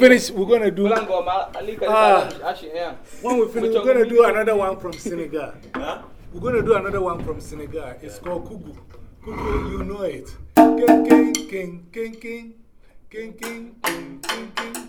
finish, we're going to do. Ah, when we finish, we're going to do another one from Senegal. We're going to do another one from Senegal. It's called Kugu. Kugu, you know it. King, king, king, king, king, king, king, king, king, king.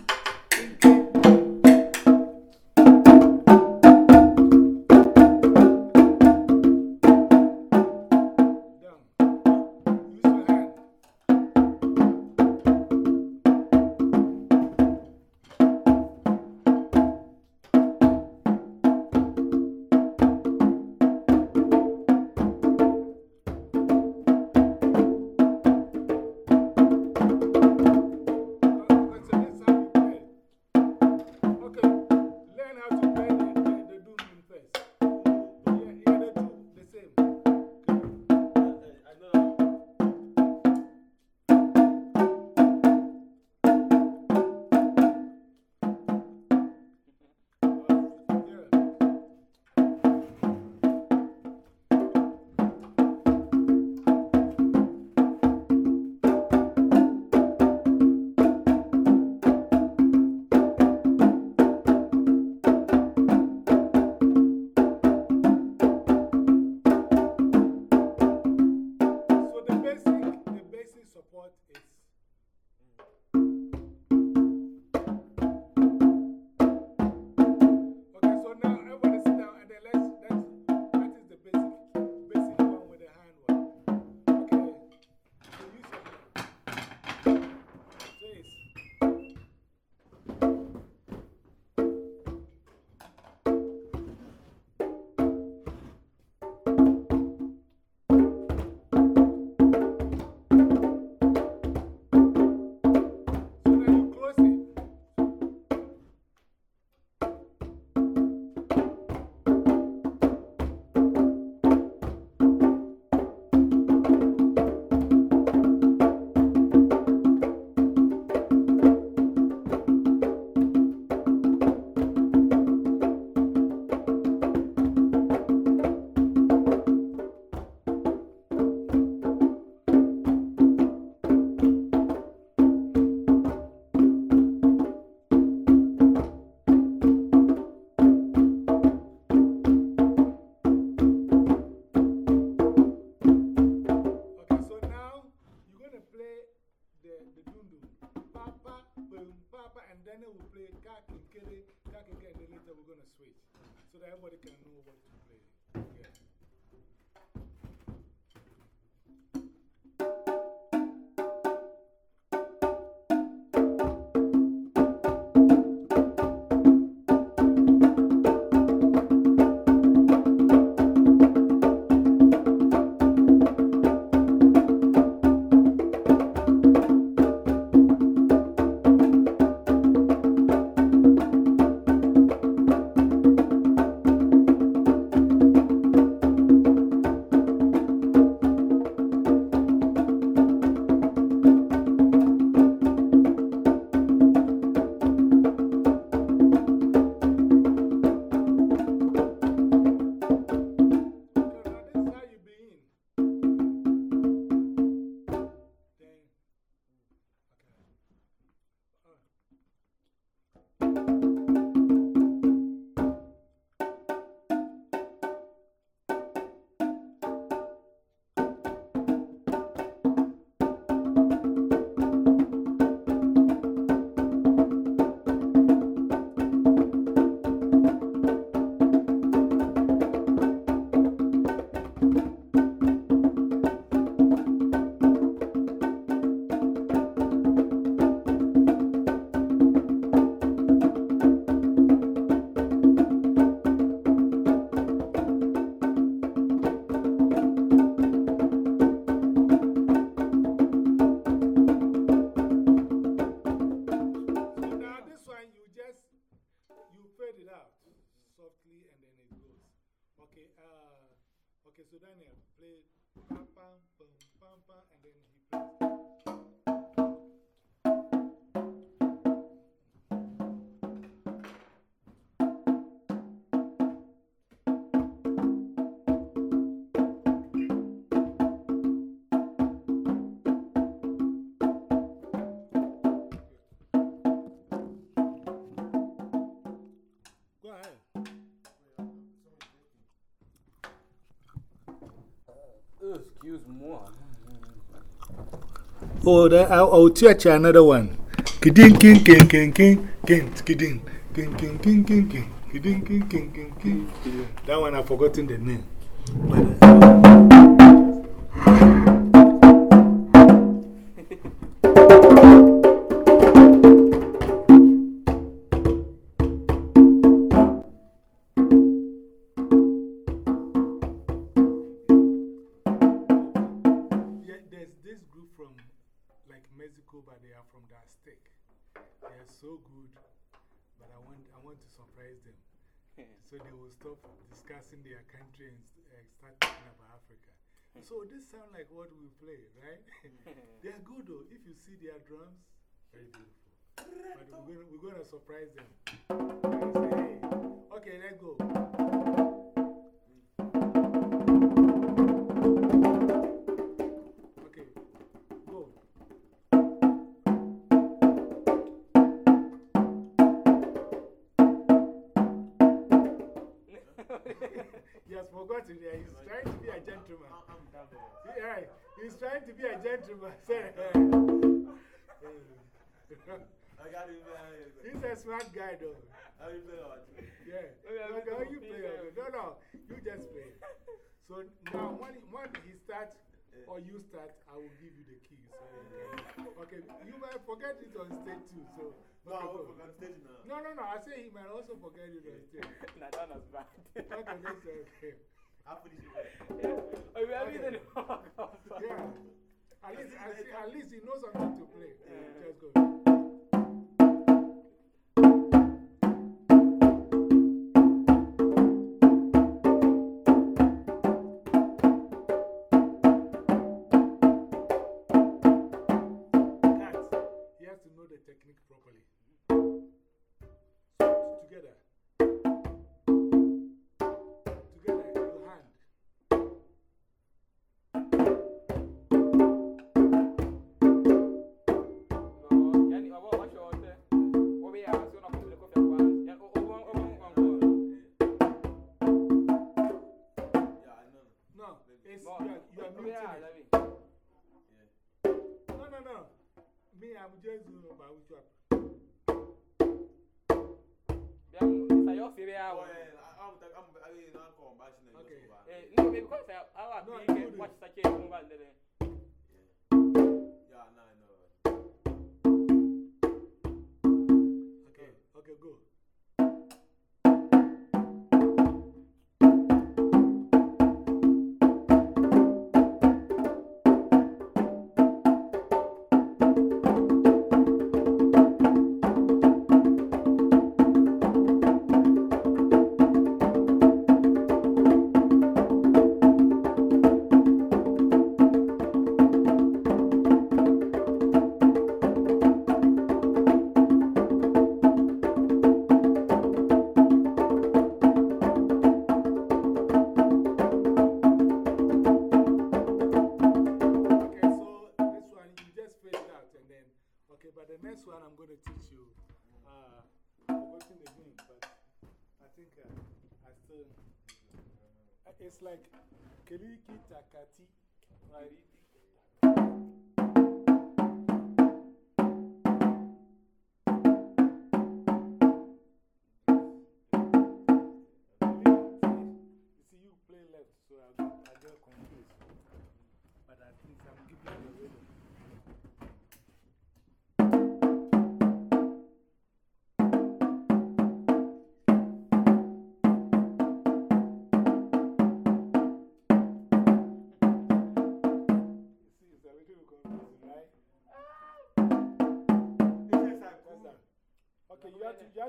softly and then it goes. Okay, uh, okay, so Daniel, play pam pam pam pam pam and then he plays. Oh, that, I'll, I'll teach you another one. Kiding, king, king, king, king, king, kiding, king, king, king, king, king, kiding, king, king, king, king. That one I've forgotten the name. So good, but I want I want to surprise them, so they will stop discussing their country and uh, start talking about Africa. So this sounds like what we play, right? they are good though. If you see their drums, very beautiful. But we're going we're gonna surprise them. Say, hey, okay, let's go. He's trying to be a gentleman. I got him. He's a smart guy, though. How you play on? Yeah. Okay, how you play on? No, no. You just play. So now, when, when he starts, or you start, I will give you the key. So okay, you might forget it on stage too. So, no, I will forget stage now. No, no, no. I say he might also forget it on stage. nah, that was bad. okay, that's okay. I'll finish it. Yeah. Oh, we have okay. Yeah. At least, at least he knows something to play. Yeah. Just go. jẹ́ ìzú ọba àwùjọ àpá. bí a mú ìsà yóò fi rí àwọn. no baby because our big watch sake kumba ndere. Yeah, nah.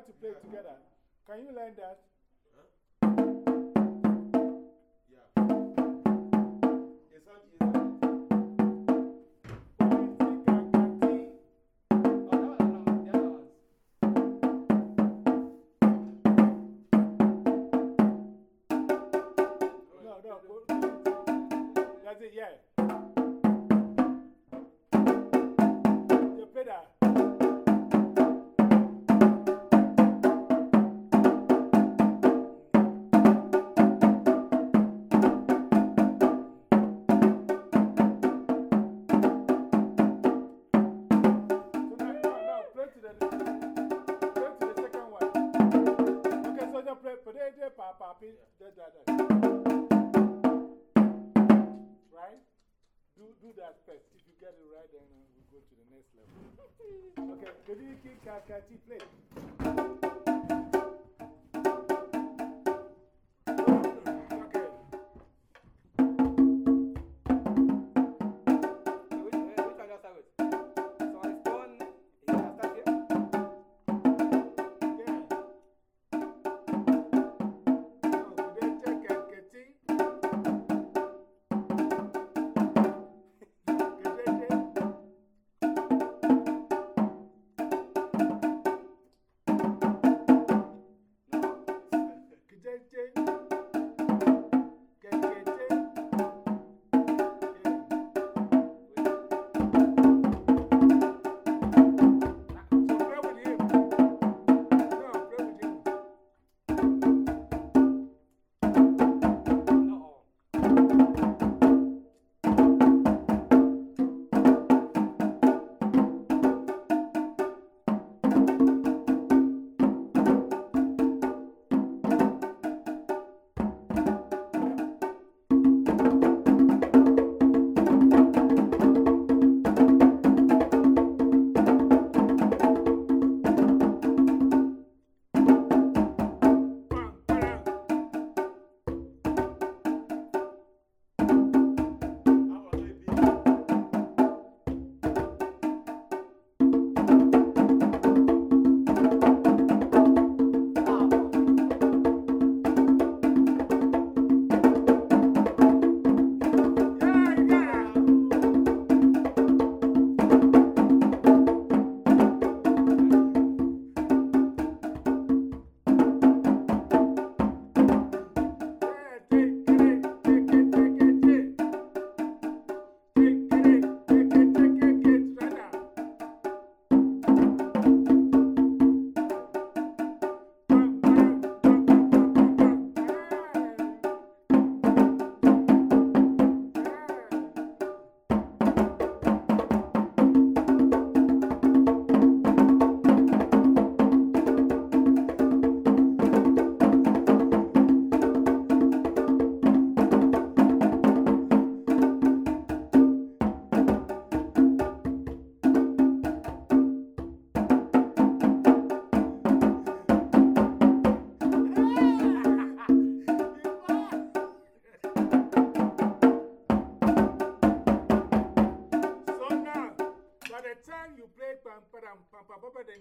Can you learn that? Right, then we go to the next level. okay, Kediki Kakati, play.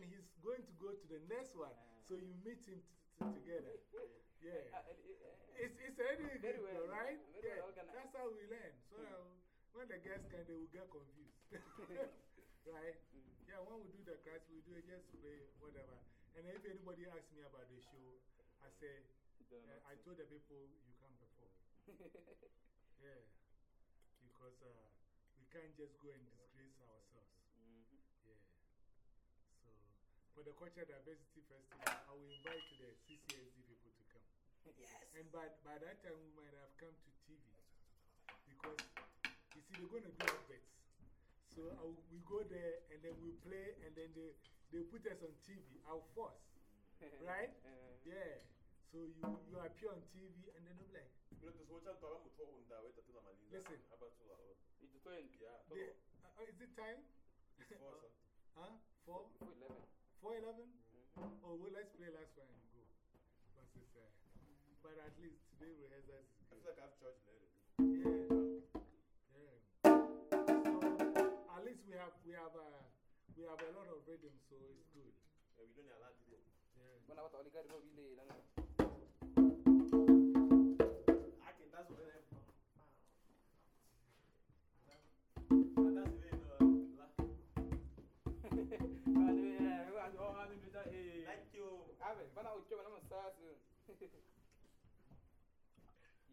He's going to go to the next one. So you meet him together. Yeah. It's, it's already Very good, well. right? Very Yeah. organized. That's how we learn. So uh, when the guests come, they will get confused. right? Yeah, when we do the class, we do it just play whatever. And if anybody asks me about the show, I say, uh, I told the people you can't perform. Yeah. Because uh, we can't just go and disgrace ourselves. Yeah. So, for the Culture Diversity Festival, I will invite the CCSD people to come. Yes. And by, by that time, we might have come to TV. Because, you see, they're going to do adverts. So will- we go there and then we play and then they, they put us on TV, our force. Right? Yeah. So you, you appear on TV and then they'll be like, You know, to switch out to our mutual that way to tuna malina. Listen. About two hours? It's 20. Yeah. they, uh, uh, is it time? It's four, sir. Huh? Four? 11. 411? Oh, well, let's play last one and go. Because it's, uh, but at least today rehearsals is I feel like I have church later. Yeah. Yeah. So, at least we have, we have, uh, we have a lot of rhythm, so it's good. Yeah, we don't need a lot today. Yeah. Bana ucho, bana masasa.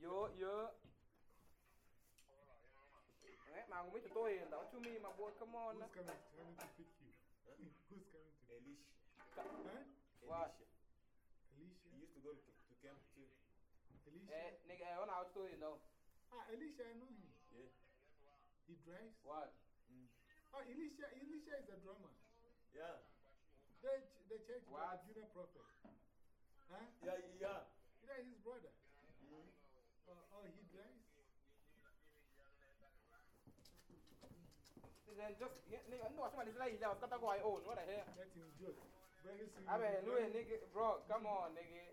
Yo, yo. Eh, ma ngumi to toy, ndaw chumi, my boy, come on. Who's coming, coming to pick you? Who's coming to Elisha. Huh? What? Alicia? He used to go to, to camp too. Alicia? Eh, nigga, eh, when I was toy, no. Ah, Alicia, I know him. Yeah. He drives. What? Oh, Elisha, Elisha is the drummer. Yeah. The, ch- the church What? the junior prophet. Huh? Yeah, yeah. Yeah, his brother. Oh, oh, he drives? then just, nigga, no, somebody say that was kata go I own. What the hell? Let him joke. Very soon. I mean, you'll no, nigga, bro, come on, nigga.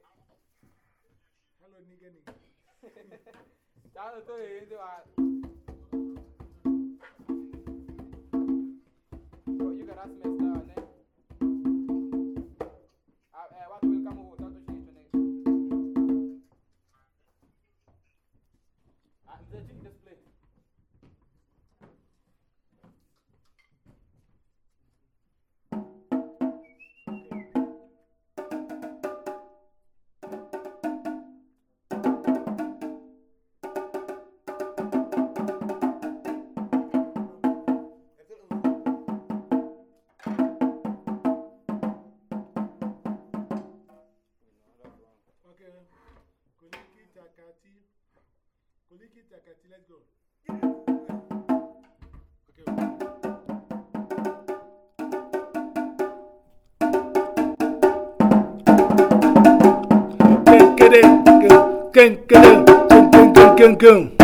Hello, nigga, nigga. Tell to you, do I. Bro, you got us messed up, kênh kênh kênh kênh kênh kênh kênh.